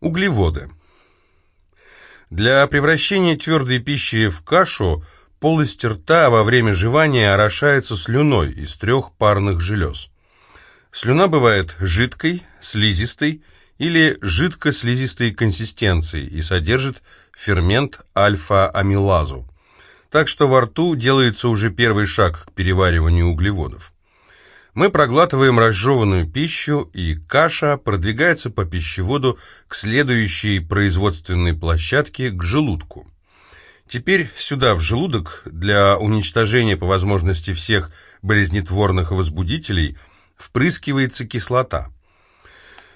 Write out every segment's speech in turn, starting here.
Углеводы. Для превращения твердой пищи в кашу полость рта во время жевания орошается слюной из трех парных желез. Слюна бывает жидкой, слизистой или жидко-слизистой консистенции и содержит фермент альфа-амилазу. Так что во рту делается уже первый шаг к перевариванию углеводов. Мы проглатываем разжеванную пищу, и каша продвигается по пищеводу к следующей производственной площадке, к желудку. Теперь сюда, в желудок, для уничтожения по возможности всех болезнетворных возбудителей, впрыскивается кислота.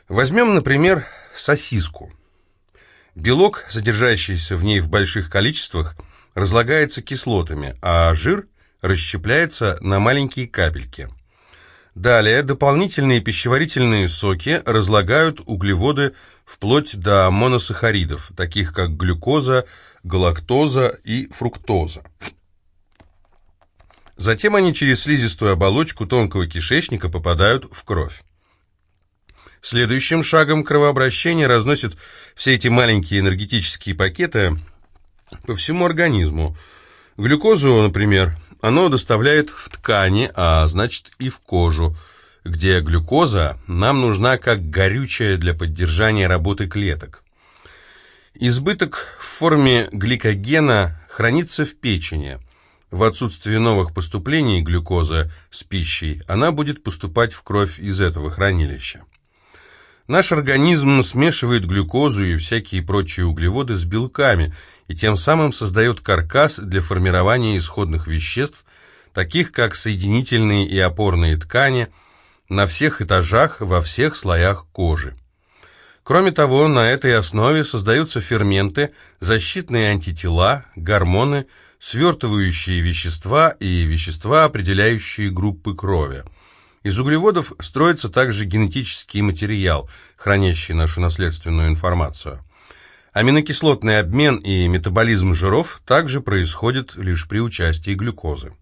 Возьмем, например, сосиску. Белок, содержащийся в ней в больших количествах, разлагается кислотами, а жир расщепляется на маленькие капельки – Далее дополнительные пищеварительные соки разлагают углеводы вплоть до моносахаридов, таких как глюкоза, галактоза и фруктоза. Затем они через слизистую оболочку тонкого кишечника попадают в кровь. Следующим шагом кровообращения разносят все эти маленькие энергетические пакеты по всему организму. Глюкозу, например, оно доставляет в ткани, а значит и в кожу, где глюкоза нам нужна как горючее для поддержания работы клеток. Избыток в форме гликогена хранится в печени. В отсутствие новых поступлений глюкозы с пищей она будет поступать в кровь из этого хранилища. Наш организм смешивает глюкозу и всякие прочие углеводы с белками и тем самым создает каркас для формирования исходных веществ, таких как соединительные и опорные ткани, на всех этажах, во всех слоях кожи. Кроме того, на этой основе создаются ферменты, защитные антитела, гормоны, свертывающие вещества и вещества, определяющие группы крови – из углеводов строится также генетический материал, хранящий нашу наследственную информацию. Аминокислотный обмен и метаболизм жиров также происходят лишь при участии глюкозы.